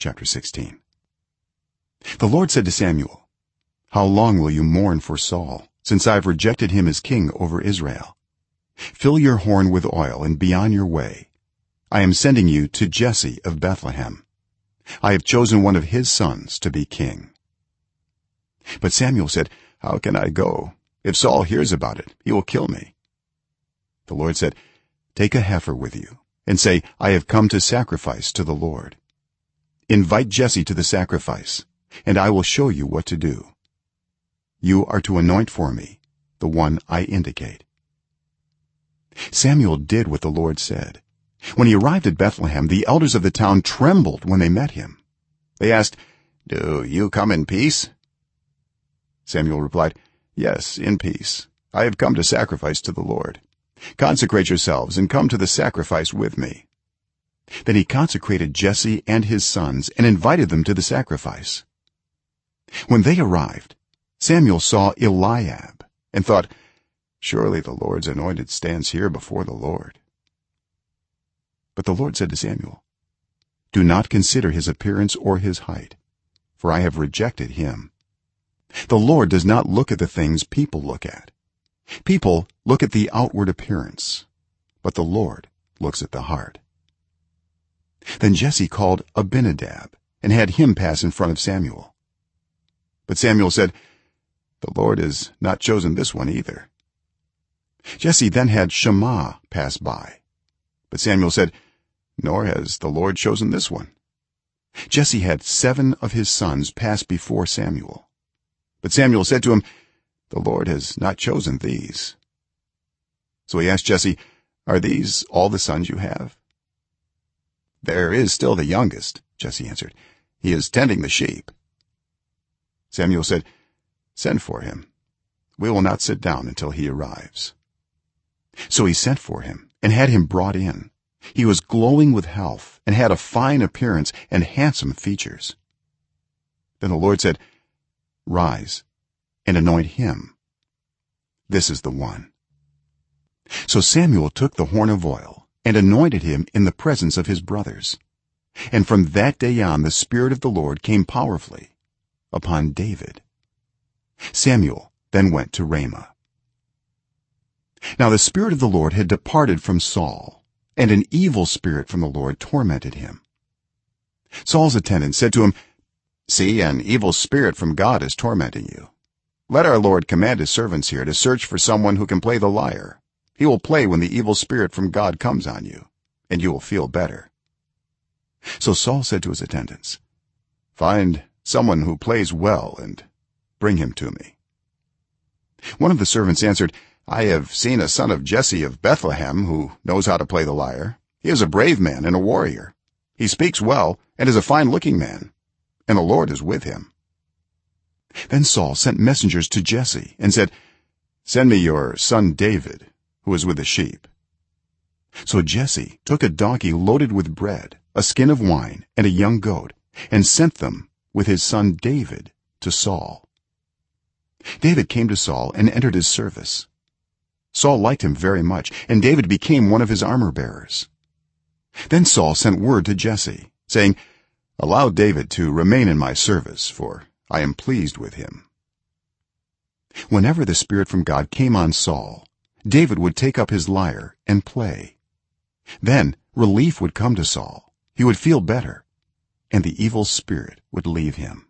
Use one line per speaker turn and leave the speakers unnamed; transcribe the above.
chapter 16 the lord said to samuel how long will you mourn for saul since i have rejected him as king over israel? Fill your horn with oil and be on your way. I am sending you to jesse of bethlehem. I have chosen one of his sons to be king. But samuel said how can i go? If saul hears about it he will kill me. The lord said take a heifer with you and say i have come to sacrifice to the lord invite jesse to the sacrifice and i will show you what to do. You are to anoint for me the one i indicate. Samuel did what the lord said. When he arrived at bethlehem the elders of the town trembled when they met him. They asked do you come in peace? Samuel replied yes in peace. I have come to sacrifice to the lord. Consecrate yourselves and come to the sacrifice with me then he consecrated jesse and his sons and invited them to the sacrifice. When they arrived samuel saw eliab and thought surely the lord's anointed stands here before the lord. But the lord said to samuel do not consider his appearance or his height for i have rejected him. The lord does not look at the things people look at. People look at the outward appearance but the lord looks at the heart then jesse called abinadab and had him pass in front of samuel. But samuel said the lord has not chosen this one either. Jesse then had shammah pass by. But samuel said nor has the lord chosen this one. Jesse had 7 of his sons pass before samuel. But samuel said to him the lord has not chosen these. So he asked jesse are these all the sons you have there is still the youngest jesse answered. He is tending the sheep. Samuel said send for him. We will not sit down until he arrives. So he sent for him and had him brought in. He was glowing with health and had a fine appearance and handsome features. Then the lord said rise and anoint him. This is the one. So samuel took the horn of oil and anointed him in the presence of his brothers. And from that day on the spirit of the lord came powerfully upon david. Samuel then went to ramah. Now the spirit of the lord had departed from saul and an evil spirit from the lord tormented him. Saul's attendants said to him see an evil spirit from god is tormenting you. Let our lord command his servants here to search for someone who can play the lyre he will play when the evil spirit from god comes on you and you will feel better. So saul said to his attendants find someone who plays well and bring him to me. One of the servants answered i have seen a son of jesse of bethlehem who knows how to play the lyre. He is a brave man and a warrior. He speaks well and is a fine looking man and the lord is with him. Then saul sent messengers to jesse and said send me your son david who is with the sheep. So jesse took a donkey loaded with bread a skin of wine and a young goat and sent them with his son david to saul. David came to saul and entered his service. Saul liked him very much and david became one of his armor bearers. Then saul sent word to jesse saying allow david to remain in my service for i am pleased with him. Whenever the spirit from god came on saul david would take up his lyre and play. Then relief would come to saul. He would feel better and the evil spirit would leave him